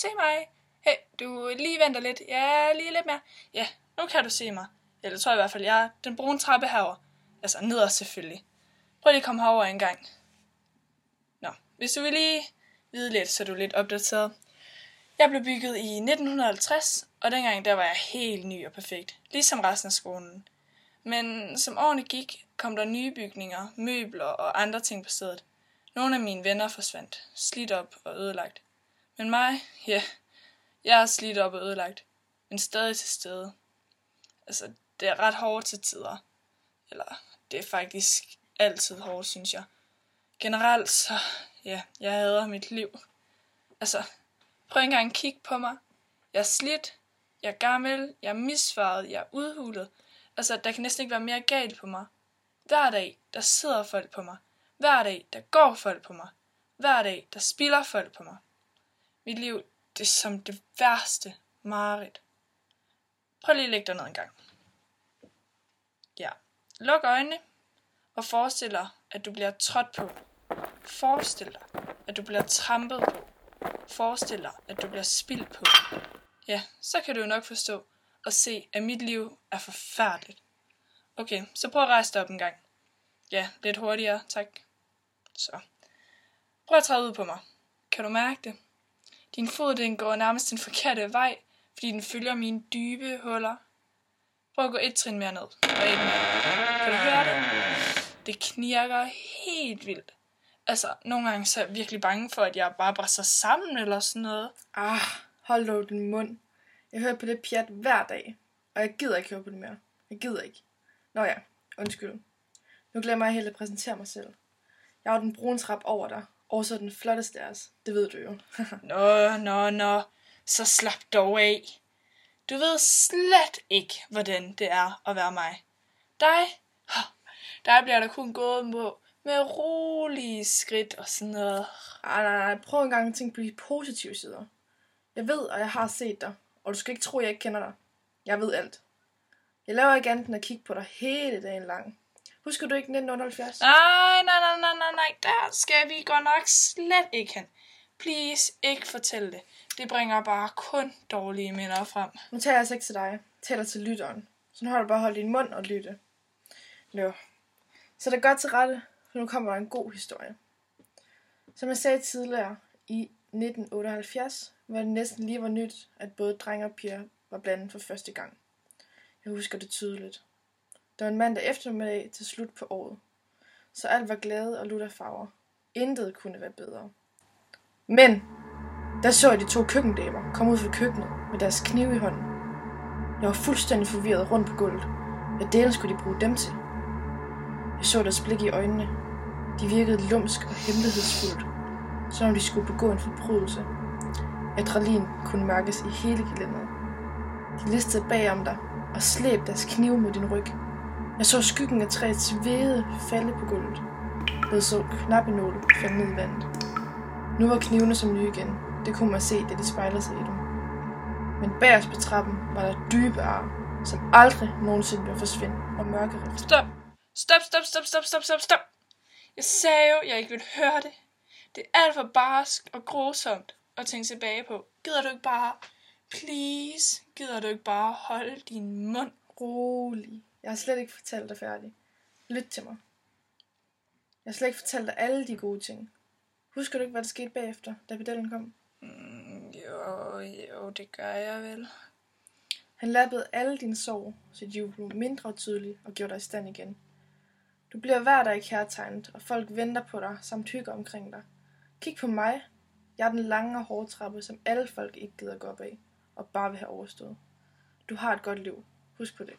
se mig? Hey, du lige venter lidt. Ja, lige lidt mere. Ja, nu kan du se mig. Eller tror jeg i hvert fald, jeg er den brune trappe herover. Altså ned selvfølgelig. Prøv lige at komme herover en gang. Nå, hvis du vil lige vide lidt, så er du lidt opdateret. Jeg blev bygget i 1950, og dengang der var jeg helt ny og perfekt, ligesom resten af skolen. Men som årene gik, kom der nye bygninger, møbler og andre ting på stedet. Nogle af mine venner forsvandt, slidt op og ødelagt. Men mig, ja, jeg er slidt op og ødelagt, men stadig til stede. Altså, det er ret hårdt til tider. Eller, det er faktisk altid hårdt, synes jeg. Generelt, så, ja, jeg hader mit liv. Altså, prøv engang at kigge på mig. Jeg er slidt, jeg er gammel, jeg er misfaret, jeg er udhulet. Altså, der kan næsten ikke være mere galt på mig. Hver dag, der sidder folk på mig. Hver dag, der går folk på mig. Hver dag, der spiller folk på mig. Mit liv, det som det værste mareridt. Prøv lige at lægge dig ned en gang. Ja. Luk øjnene og forestil dig, at du bliver trådt på. Forestil dig, at du bliver trampet på. Forestil dig, at du bliver spildt på. Ja, så kan du jo nok forstå og se, at mit liv er forfærdeligt. Okay, så prøv at rejse dig op en gang. Ja, lidt hurtigere, tak. Så. Prøv at træde ud på mig. Kan du mærke det? Din fod den går nærmest den forkerte vej, fordi den følger mine dybe huller. Prøv at gå et trin mere ned, og et mere. Kan du høre det? Det knirker helt vildt. Altså, nogle gange så er jeg virkelig bange for, at jeg bare brænder sammen eller sådan noget. Ah, hold dog din mund. Jeg hører på det pjat hver dag, og jeg gider ikke høre på det mere. Jeg gider ikke. Nå ja, undskyld. Nu glemmer jeg helt at præsentere mig selv. Jeg er den brune trap over dig, og så den flotteste af os. Det ved du jo. Nå, nå, nå. Så slap dog af. Du ved slet ikke, hvordan det er at være mig. Dig, der bliver der kun gået med, med rolige skridt og sådan noget. Ej, nej, nej. Prøv en gang at tænke på de positive sider. Jeg ved, og jeg har set dig, og du skal ikke tro, at jeg ikke kender dig. Jeg ved alt. Jeg laver ikke andet end at kigge på dig hele dagen lang. Husker du ikke 1978? Nej, nej, nej, nej, skal vi godt nok slet ikke hen. Please, ikke fortæl det. Det bringer bare kun dårlige minder frem. Nu taler jeg altså ikke til dig. Jeg taler til lytteren. Så nu har du bare holdt din mund og lytte. Nå. Så det er godt til rette, for nu kommer der en god historie. Som jeg sagde tidligere, i 1978 var det næsten lige var nyt, at både drenge og piger var blandet for første gang. Jeg husker det tydeligt. Det var en mandag eftermiddag til slut på året. Så alt var glæde og lutter farver. Intet kunne være bedre. Men, der så jeg de to køkkendamer komme ud fra køkkenet med deres knive i hånden. Jeg var fuldstændig forvirret rundt på gulvet. Hvad delen skulle de bruge dem til? Jeg så deres blik i øjnene. De virkede lumsk og hemmelighedsfuldt, som om de skulle begå en forbrydelse. Adrenalin kunne mærkes i hele gelænderet. De listede bagom dig og slæbte deres knive mod din ryg. Jeg så skyggen af træets væde falde på gulvet. Jeg så knappenåle falde ned i vandet. Nu var knivene som nye igen. Det kunne man se, da de spejlede sig i dem. Men bagerst på trappen var der dybe ar, som aldrig nogensinde ville forsvinde, og mørke rift. Stop. Stop, stop, stop, stop, stop, stop, stop. Jeg sagde jo, jeg ikke ville høre det. Det er alt for barsk og grusomt at tænke tilbage på. Gider du ikke bare, please, gider du ikke bare holde din mund? Rolig. Jeg har slet ikke fortalt dig færdig. Lyt til mig. Jeg har slet ikke fortalt dig alle de gode ting. Husker du ikke, hvad der skete bagefter, da pedellen kom? Mm, jo, jo, det gør jeg vel. Han lappede alle dine sår, så de blev mindre tydelige og gjorde dig i stand igen. Du bliver hver dag kærtegnet, og folk venter på dig samt hygger omkring dig. Kig på mig. Jeg er den lange og hårde trappe, som alle folk ikke gider gå op af, og bare vil have overstået. Du har et godt liv. Husk på det.